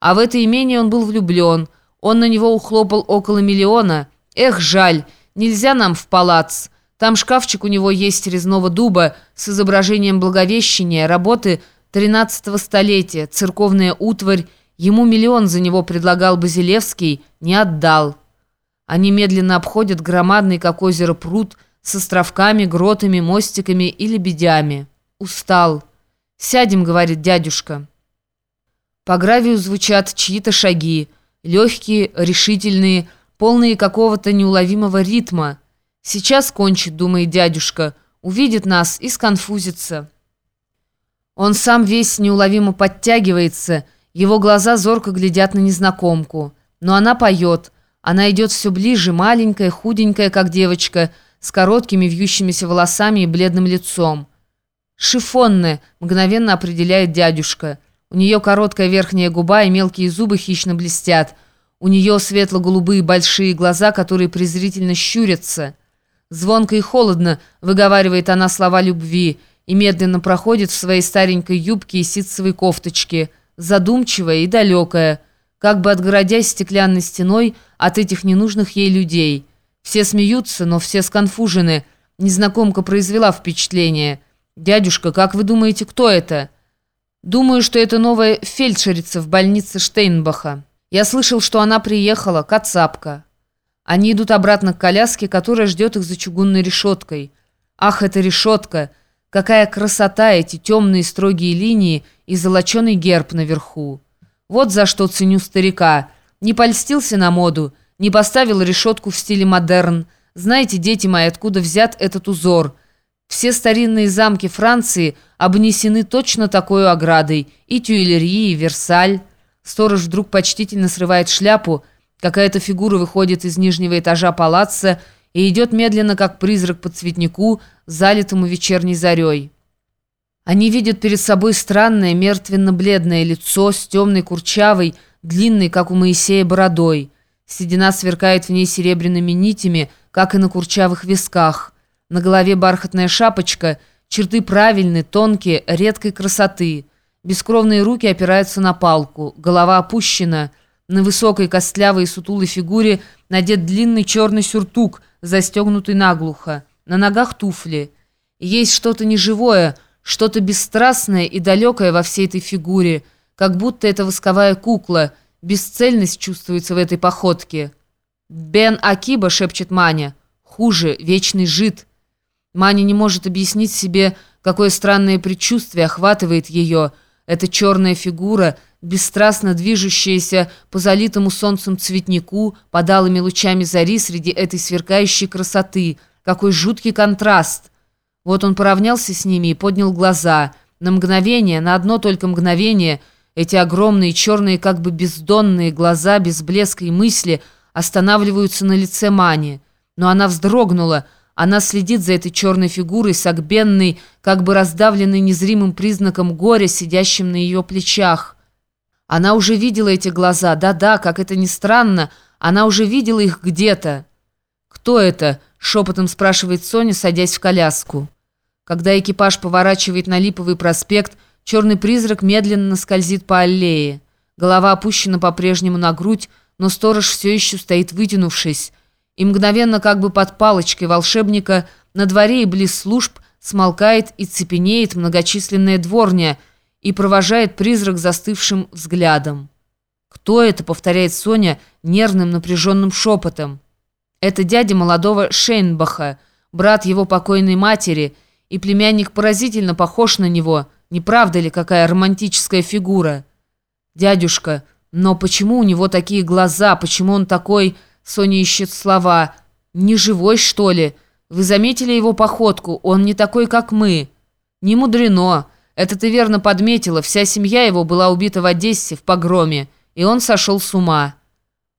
А в это имение он был влюблен. Он на него ухлопал около миллиона. Эх, жаль, нельзя нам в палац. Там шкафчик у него есть резного дуба с изображением Благовещения, работы 13-го столетия, церковная утварь. Ему миллион за него предлагал Базилевский, не отдал. Они медленно обходят громадный, как озеро, пруд с островками, гротами, мостиками и лебедями. Устал. «Сядем», — говорит дядюшка. По гравию звучат чьи-то шаги, легкие, решительные, полные какого-то неуловимого ритма. «Сейчас кончит», — думает дядюшка, увидит нас и сконфузится. Он сам весь неуловимо подтягивается, его глаза зорко глядят на незнакомку. Но она поет, она идет все ближе, маленькая, худенькая, как девочка, с короткими вьющимися волосами и бледным лицом. «Шифонная», — мгновенно определяет дядюшка. У нее короткая верхняя губа и мелкие зубы хищно блестят. У нее светло-голубые большие глаза, которые презрительно щурятся. Звонко и холодно выговаривает она слова любви и медленно проходит в своей старенькой юбке и ситцевой кофточке, задумчивая и далекая, как бы отгородясь стеклянной стеной от этих ненужных ей людей. Все смеются, но все сконфужены. Незнакомка произвела впечатление. «Дядюшка, как вы думаете, кто это?» «Думаю, что это новая фельдшерица в больнице Штейнбаха. Я слышал, что она приехала, кацапка». Они идут обратно к коляске, которая ждет их за чугунной решеткой. Ах, эта решетка! Какая красота эти темные строгие линии и золоченый герб наверху. Вот за что ценю старика. Не польстился на моду, не поставил решетку в стиле модерн. Знаете, дети мои, откуда взят этот узор? Все старинные замки Франции обнесены точно такой оградой. И Тюильри, и Версаль. Сторож вдруг почтительно срывает шляпу, Какая-то фигура выходит из нижнего этажа палаца и идет медленно, как призрак по цветнику, залитому вечерней зарей. Они видят перед собой странное, мертвенно-бледное лицо с темной курчавой, длинной, как у Моисея, бородой. Седина сверкает в ней серебряными нитями, как и на курчавых висках. На голове бархатная шапочка, черты правильные, тонкие, редкой красоты. Бескровные руки опираются на палку, голова опущена – на высокой костлявой сутулой фигуре надет длинный черный сюртук, застегнутый наглухо. На ногах туфли. Есть что-то неживое, что-то бесстрастное и далекое во всей этой фигуре, как будто это восковая кукла. Бесцельность чувствуется в этой походке. «Бен Акиба», — шепчет Маня. «Хуже, вечный жид». Маня не может объяснить себе, какое странное предчувствие охватывает ее. Эта черная фигура — бесстрастно движущаяся по залитому солнцем цветнику, под алыми лучами зари среди этой сверкающей красоты. Какой жуткий контраст! Вот он поравнялся с ними и поднял глаза. На мгновение, на одно только мгновение, эти огромные черные, как бы бездонные глаза, без блеска и мысли, останавливаются на лице Мани. Но она вздрогнула, она следит за этой черной фигурой, согбенной, как бы раздавленной незримым признаком горя, сидящим на ее плечах. Она уже видела эти глаза, да-да, как это ни странно, она уже видела их где-то. «Кто это?» — шепотом спрашивает Соня, садясь в коляску. Когда экипаж поворачивает на Липовый проспект, черный призрак медленно скользит по аллее. Голова опущена по-прежнему на грудь, но сторож все еще стоит вытянувшись. И мгновенно, как бы под палочкой волшебника, на дворе и близ служб смолкает и цепенеет многочисленная дворня — и провожает призрак застывшим взглядом. «Кто это?» — повторяет Соня нервным напряженным шепотом. «Это дядя молодого Шейнбаха, брат его покойной матери, и племянник поразительно похож на него. Не правда ли, какая романтическая фигура?» «Дядюшка, но почему у него такие глаза? Почему он такой...» Соня ищет слова. «Не живой, что ли? Вы заметили его походку? Он не такой, как мы». «Не мудрено». Это ты верно подметила, вся семья его была убита в Одессе в погроме, и он сошел с ума.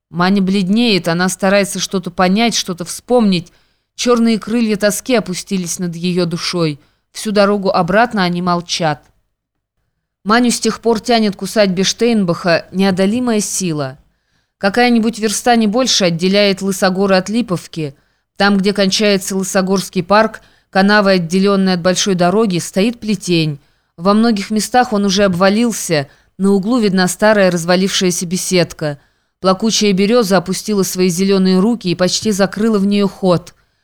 Маня бледнеет, она старается что-то понять, что-то вспомнить. Черные крылья тоски опустились над ее душой. Всю дорогу обратно они молчат. Маню с тех пор тянет к усадьбе Штейнбаха неодолимая сила. Какая-нибудь верста не больше отделяет Лысогоры от Липовки. Там, где кончается Лысогорский парк, канава, отделенная от большой дороги, стоит плетень – во многих местах он уже обвалился, На углу видна старая развалившаяся беседка. Плакучая береза опустила свои зеленые руки и почти закрыла в нее ход —